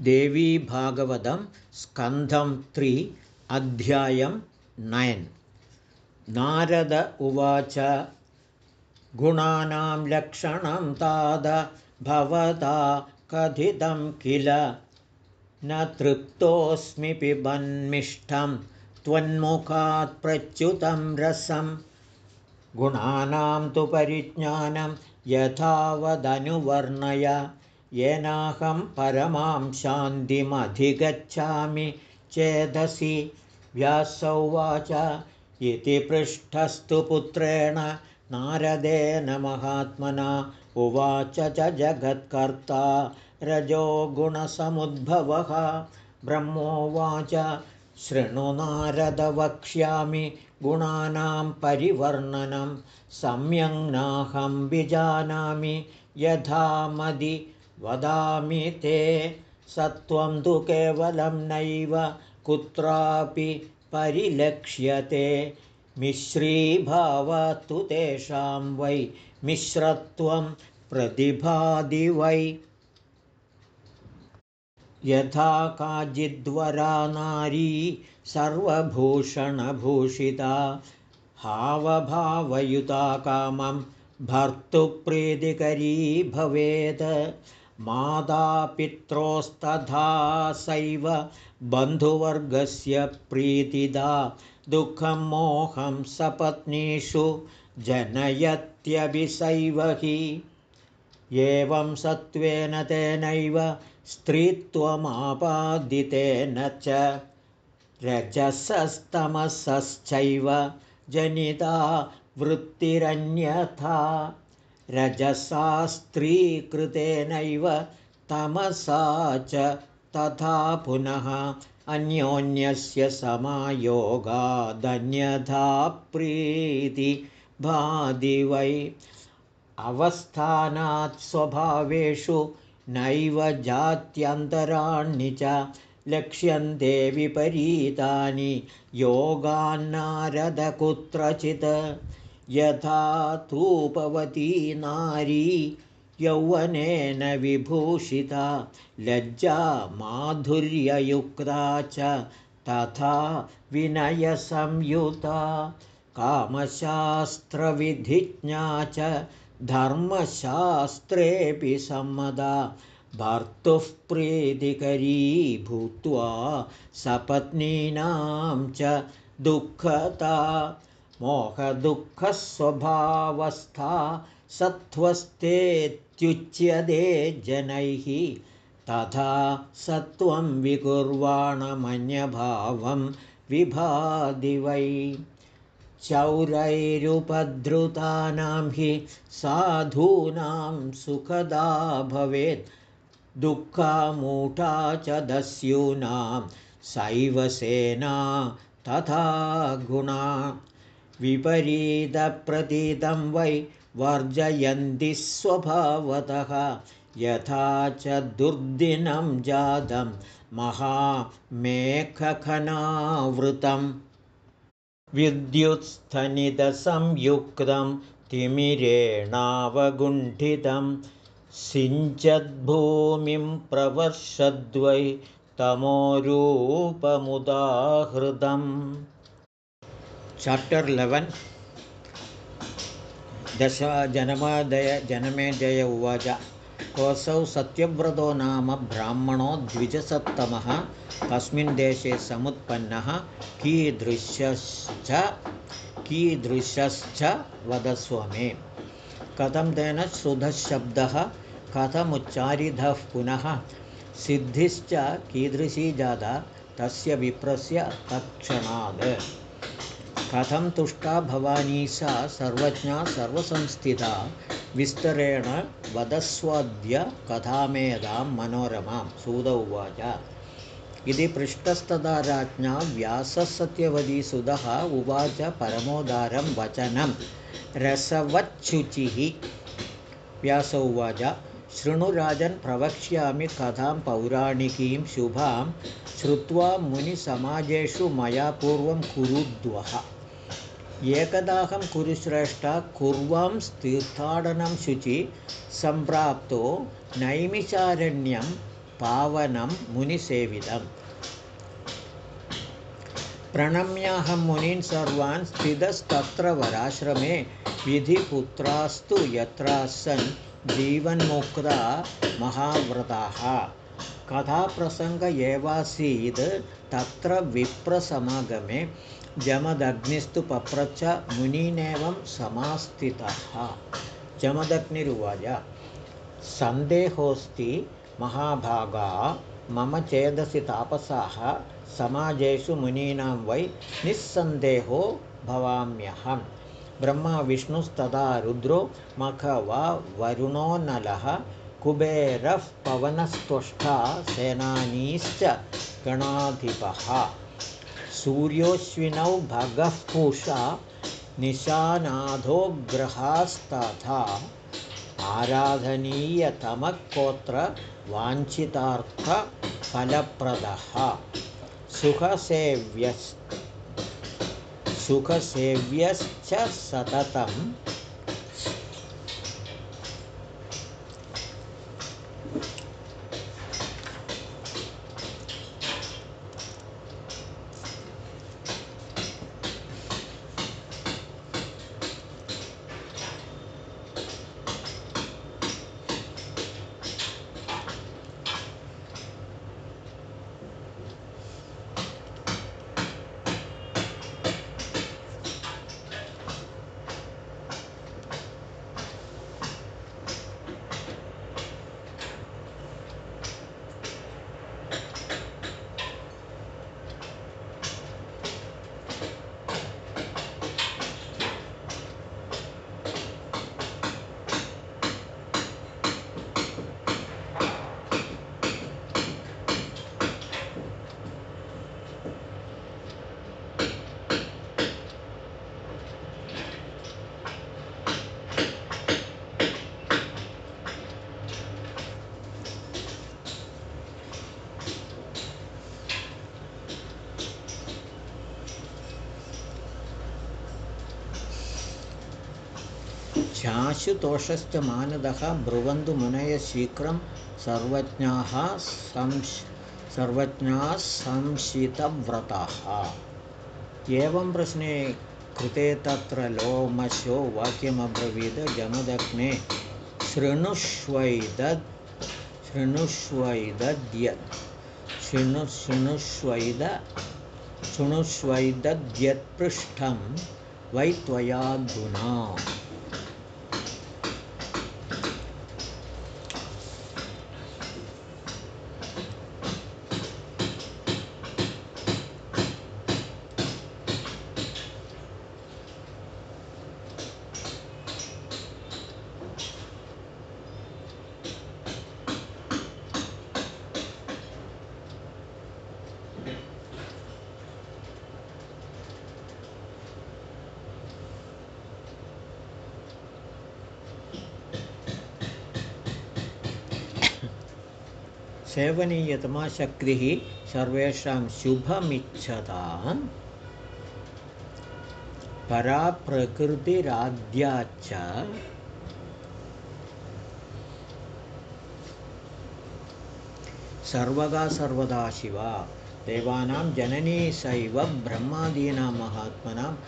देवीभागवतं स्कन्धं त्रि अध्यायं नयन्। नारद उवाच गुणानां लक्षणं ताद भवता कथितं किल? न तृप्तोऽस्मि पिबन्मिष्टं त्वन्मुखात् प्रच्युतं रसं। गुणानां तु परिज्ञानं यथावदनुवर्णय येनाहं परमां शान्तिमधिगच्छामि चेदसि व्यासौवाच इति पृष्ठस्तु पुत्रेण नारदेन महात्मना उवाच च जगत्कर्ता रजोगुणसमुद्भवः ब्रह्मोवाच नारद वक्ष्यामि गुणानां परिवर्णनं नाहं विजानामि यथा मदि वदामि ते। सत्वं तु केवलं नैव कुत्रापि परिलक्ष्यते। मिश्रीभावतु तेषां वै मिश्रत्वं प्रतिभादि वै। यथा काचिद्वरा नारी सर्वभूषणभूषिता हावभावयुता कामं भर्तुप्रीतिकरी भवेत् मातापित्रोस्तथा सैव बन्धुवर्गस्य प्रीतिदा दुःखं मोहं सपत्नीषु जनयत्यभिसैव हि। एवं सत्त्वेन तेनैव स्त्रीत्वमापादितेन च रजसस्तमसश्चैव जनिता वृत्तिरन्यथा रजसा स्त्रीकृतेनैव तमसा च तथा पुनः अन्योन्यस्य समायोगादन्यथा प्रीतिभादि वै अवस्थानात् स्वभावेषु नैव जात्यन्तराणि च लक्ष्यन्ते विपरीतानि योगान्नारद कुत्रचित् यथा तूपवती नारी यौवनेन विभूषिता लज्जा माधुर्ययुक्ता च तथा विनयसंयुता कामशास्त्रविधिज्ञा च धर्मशास्त्रेऽपि सम्मदा भर्तुः प्रीतिकरी भूत्वा सपत्नीनां च दुःखता मोहदुःखस्वभावस्था सत्त्वस्तेत्युच्यते जनैः। तथा सत्त्वं विकुर्वाणमन्यभावं विभादि वै। चौरैरुपद्रुतानां हि साधूनां सुखदा भवेत्। दुःखामूढा च दस्यूनां सैव सेना तथा गुणा विपरीतप्रतीतं वै वर्जयन्ति स्वभावतः। यथा च दुर्दिनं जातं महामेखखनावृतं विद्युत्स्थनितसंयुक्तं तिमिरेणावगुण्ठितं सिञ्चद्भूमिं प्रवर्षद्वै तमोरूपमुदाहृतम् चाप्टर् लेवन् दश जनमादय जनमेजय उवाच कोऽसौ सत्यव्रतो नाम ब्राह्मणो द्विजसत्तमः कस्मिन् देशे समुत्पन्नः कीदृशश्च कीदृशश्च वदस्व मे कथं तेन श्रुतशब्दः कथमुच्चारितः पुनः सिद्धिश्च कीदृशी जाता तस्य विप्रस्य तत्क्षणात् कथं तुष्टा भवानी सा सर्वज्ञा सर्वसंस्थिता? विस्तरेण वदस्वद्य कथामेधां मनोरमां। सूद उवाच। इति पृष्टस्तदा राज्ञा व्याससत्यवतीसुधः उवाच परमोदारं वचनं। रसवच्छुचिः। व्यास उवाच। शृणुराजन् प्रवक्ष्यामि कथां पौराणिकीं शुभां। श्रुत्वा मुनिसमाजेषु मया पूर्वं कुरुद्वः एकदाहं कुरुश्रेष्ठ कुर्वां तीर्थाटनं शुचि सम्प्राप्तो नैमिषारण्यं पावनं मुनिसेवितम् प्रणम्याहं मुनीन् सर्वान् स्थितस्तत्र वराश्रमे विधिपुत्रास्तु यत्रा सन् जीवन्मुक्ता महाव्रताः कथाप्रसङ्ग एवासीत् तत्र विप्रसमागमे जमदग्निस्तु पप्रच्छ मुनीनेवं समास्थितः। जमदग्निरुवाच सन्देहोऽस्ति महाभागा मम चेदसि तापसाः समाजेषु मुनीनां वै निस्सन्देहो भवाम्यहं ब्रह्मा विष्णुस्तदा रुद्रो मख वा वरुणो नलः कुबेरः पवनस्त्वष्टा सेनानीश्च गणाधिपः सूर्योऽश्विनौ भगः पूषा निशानाथोग्रहास्तथा आराधनीयतमः कोत्र वाञ्छितार्थफलप्रदः। सुखसेव्यस् सुखसेव्यश्च सततं शाशुतोषश्च मानदः ब्रुवन्तु मुनयः शीघ्रं सर्वज्ञाः संश् सर्वज्ञाः संशितव्रताः एवं प्रश्ने कृते तत्र लोमशो वाक्यमब्रवीद जमदग्ने शृणुष्वैदद् शृणुष्वैदद्यत् शृणु शृणुष्वैद शृणुष्वैदद्यत्पृष्ठं वै त्वयाधुना सेवनीयतमा शक्तिः सर्वेषां शुभमिच्छतां पराप्रकृतिराद्याच्च सर्वगा सर्वदा शिवा। देवानां जननी सैव ब्रह्मादीनां महात्मनाम्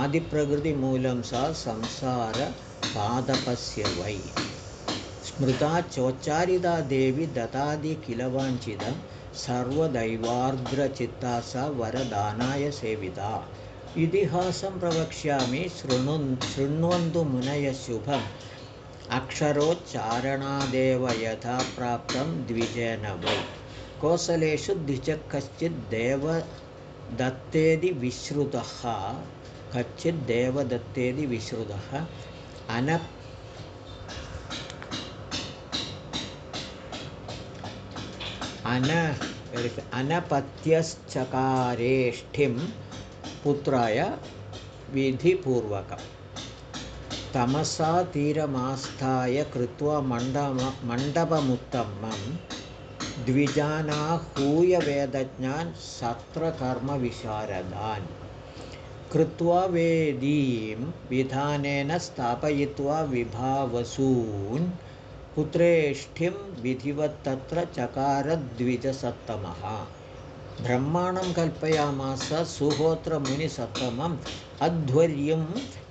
आदिप्रकृतिमूलं सा संसारपादपस्य वै स्मृता चोच्चारिता देवी ददाति किल वाञ्छितं। सर्वदैवार्द्रचित्ता सा वरदानाय सेविता। इतिहासं प्रवक्ष्यामि शृणु शृण्वन्तु मुनयशुभम् अक्षरोच्चारणादेव यथा प्राप्तं द्विजेन वै कोसलेषु द्विजः कश्चित् देवदत्तेदि विश्रुतः। कश्चित् देवदत्तेदि विश्रुतः। अन अन अनपत्यश्चकारेष्ठिं पुत्राय विधिपूर्वकं तमसा तीरमास्थाय कृत्वा मण्डम मण्डपमुत्तमं द्विजानाहूयवेदज्ञान् सत्रकर्मविशारदान्। कृत्वा वेदीं विधानेन स्थापयित्वा विभावसून् पुत्रेष्ठिं विधिवत्तत्र चकारद्विजसत्तमः। ब्रह्माणं कल्पयामास सुहोत्रमुनिसत्तमम् अध्वर्यं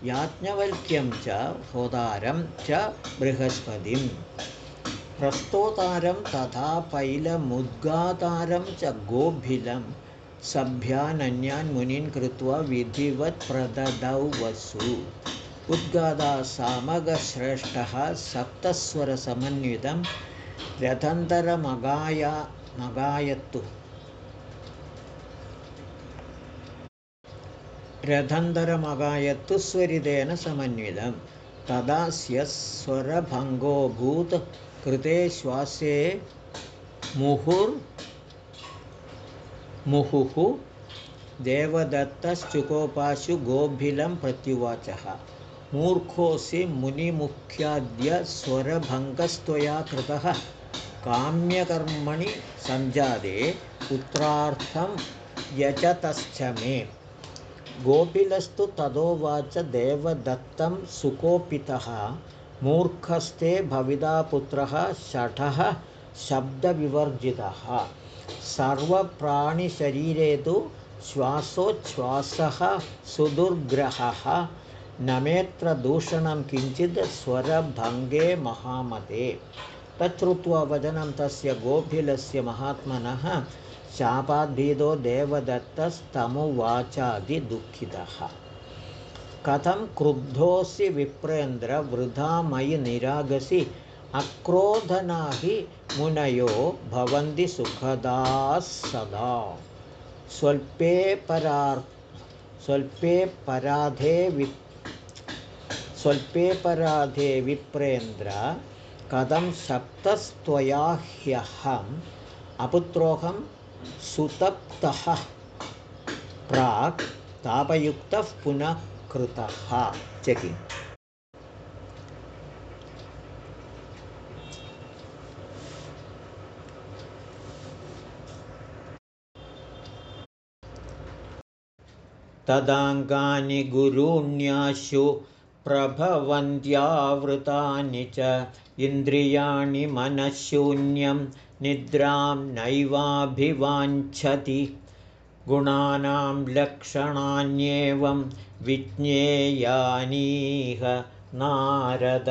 याज्ञवल्क्यं च होदारं च बृहस्पतिं प्रस्तोतारं तथा पैलमुद्गातारं च गोभिलं सभ्यानन्यान् मुनीन् कृत्वा विधिवत् वसु उद्गादासामगश्रेष्ठः सप्तस्वरसमन्वितं रथन्तरमगाया मगायत्तु। रथन्तरमगायत्तु स्वरितेन समन्वितं। तदास्य स्वरभङ्गोऽभूत् कृते श्वासे मुहुः देवदत्तश्चुकोपाशु गोभिलं प्रत्युवाचः मूर्खोऽसि मुनिमुख्याद्य स्वरभङ्गस्त्वया कृतः। काम्यकर्मणि सञ्जाते पुत्रार्थं यजतश्च मे। गोपिलस्तु तदोवाच देवदत्तं सुकोपितः। मूर्खस्ते भविता पुत्रः षठः शब्दविवर्जितः। सर्वप्राणिशरीरे तु श्वासोच्छ्वासः सुदुर्ग्रहः नमेत्रदूषणं किञ्चित् स्वरभङ्गे महामते। तच्छ्रुत्वा वचनं तस्य गोभिलस्य महात्मनः शापाद्भीतो देवदत्तस्तमुवाचादिदुःखितः। कथं क्रुद्धोऽसि विप्रेन्द्र वृथा मयि निरागसि अक्रोधना हि मुनयो भवन्ति सुखदाः सदा। स्वल्पे परार् स्वल्पे पराधे वि स्वल्पेऽपराधे विप्रेन्द्र कथं सप्तस्त्वया ह्यहम् अपुत्रोऽहं सुतप्तः। प्राक् तापयुक्तः पुनः कृतः। चकि तदाङ्गानि गुरूण्याशु प्रभवन्त्यावृतानि च इन्द्रियाणि मनःशून्यं निद्रां नैवाभिवाञ्छति। गुणानां लक्षणान्येवं विज्ञेयानीह नारद।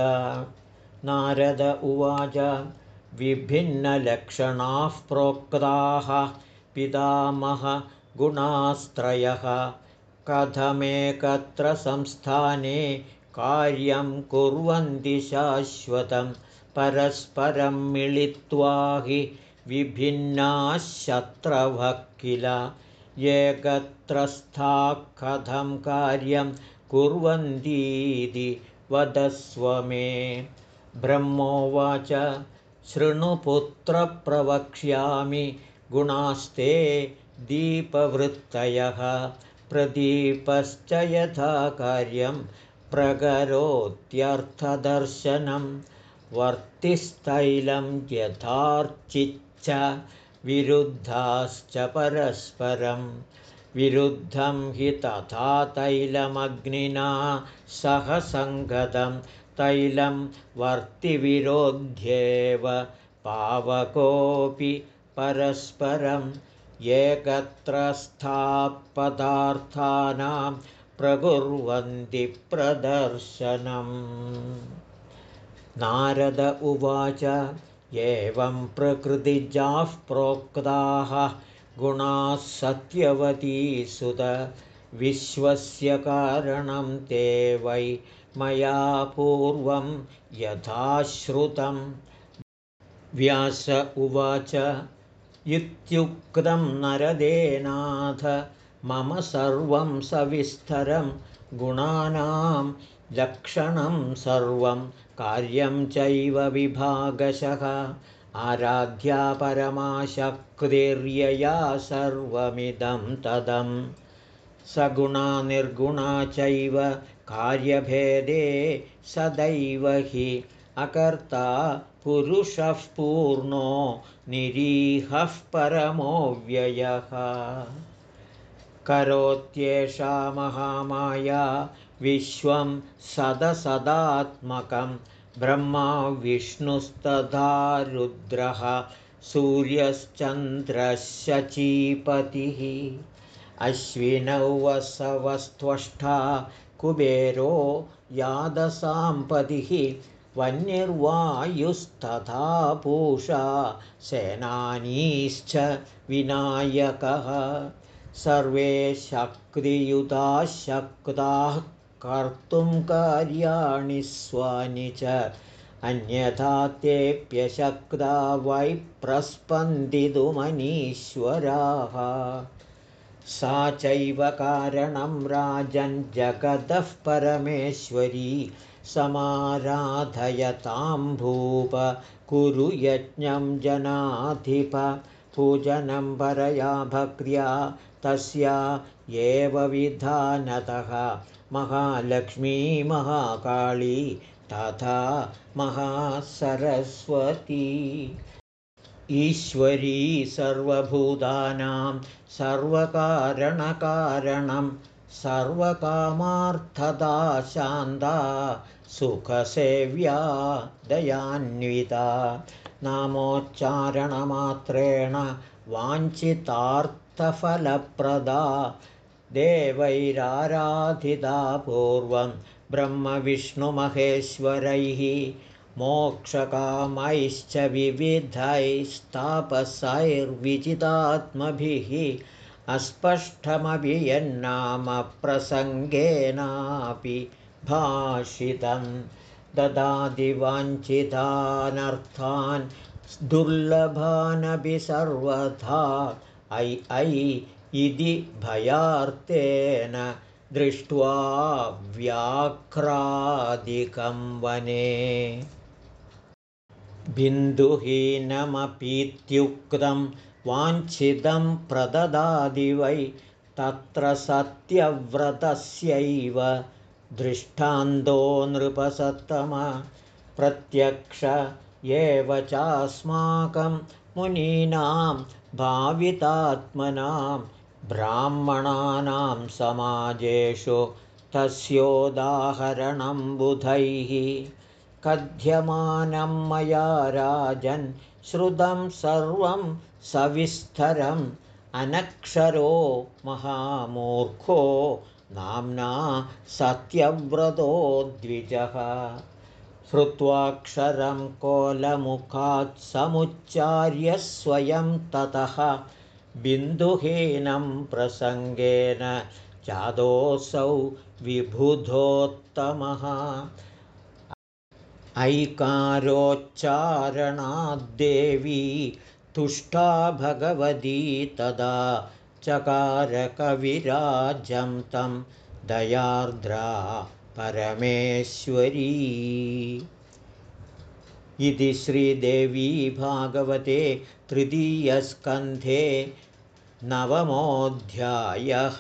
नारद उवाच विभिन्नलक्षणाः प्रोक्ताः पितामहगुणास्त्रयः कथमेकत्र संस्थाने कार्यं कुर्वन्ति शाश्वतं परस्परं मिलित्वा हि विभिन्नाः शत्रवः किल एकत्रस्थाः कथं कार्यं कुर्वन्तीति वदस्व मे। ब्रह्मोवाच शृणुपुत्रप्रवक्ष्यामि गुणास्ते दीपवृत्तयः प्रदीपश्च यथा कार्यं प्रकरोत्यर्थदर्शनं वर्तिस्तैलं यथार्चिच्च विरुद्धाश्च परस्परं। विरुद्धं हि तथा तैलमग्निना सह सङ्गतं। तैलं वर्तिविरोध्येव पावकोऽपि परस्परम् एकत्र स्थापदार्थानां प्रकुर्वन्ति प्रदर्शनम्। नारद उवाच एवं प्रकृतिजाः प्रोक्ताः गुणाः सत्यवती सुत। विश्वस्य कारणं ते वै मया पूर्वं यथाश्रुतं व्यास उवाच इत्युक्तं नरदेनाथ मम सर्वं सविस्तरं गुणानां लक्षणं सर्वं कार्यं चैव विभागशः। आराध्या परमाशक्तिर्यया सर्वमिदं तदं। सगुणा निर्गुणा चैव कार्यभेदे सदैव हि अकर्ता पुरुषः पूर्णो निरीहः परमोऽव्ययः करोत्येषा महामाया विश्वं सदसदात्मकं ब्रह्मा विष्णुस्तथा रुद्रः सूर्यश्चन्द्रशचीपतिः अश्विनौ वसवस्त्वष्टा कुबेरो यादसाम्पतिः वह्निर्वायुस्तथा पूषा सेनानीश्च विनायकः सर्वे शक्तियुताः शक्ताः कर्तुं कार्याणि स्वानि च। अन्यथा तेऽप्यशक्ता वै प्रस्पन्दितुमनीश्वराः सा चैव कारणं राजन् जगतः परमेश्वरी समाराधयतां भूप कुरु यज्ञं जनाधिप पूजनं परया भक्र्या तस्या एव विधानतः। महालक्ष्मी महाकाली तथा महासरस्वती। ईश्वरी सर्वभूतानां सर्वकारणकारणं सर्वकामार्थदा शान्ता सुखसेव्या दयान्विता। नामोच्चारणमात्रेण वाञ्छितार्थफलप्रदा देवैराराधिता पूर्वं ब्रह्मविष्णुमहेश्वरैः मोक्षकामैश्च विविधैस्तापसैर्विजितात्मभिः अस्पष्टमभियन्नामप्रसङ्गेनापि भाषितं ददादिवाञ्छितानर्थान् दुर्लभानपि सर्वथा ऐ ऐ इति भयार्तेन दृष्ट्वा व्याघ्रादिकं वने। बिन्दुहीनमपीत्युक्तं वाञ्छितं प्रददादि वै तत्र सत्यव्रतस्यैव दृष्टान्तो नृपसत्तम प्रत्यक्ष एव चास्माकं मुनीनां भावितात्मनां ब्राह्मणानां समाजेषु तस्योदाहरणं बुधैः। कथ्यमानं मया राजन् श्रुतं सर्वं सविस्तरम्। अनक्षरो महामूर्खो नाम्ना सत्यव्रतो द्विजः श्रुत्वाक्षरं कोलमुखात् समुच्चार्य स्वयं ततः। बिन्दुहीनं प्रसङ्गेन चादोऽसौ विबुधोत्तमः। ऐकारोच्चारणाद्देवी तुष्टा भगवती तदा चकारकविराजं तं दयार्द्रा परमेश्वरी। इति श्रीदेवी भागवते तृतीयस्कन्धे नवमोऽध्यायः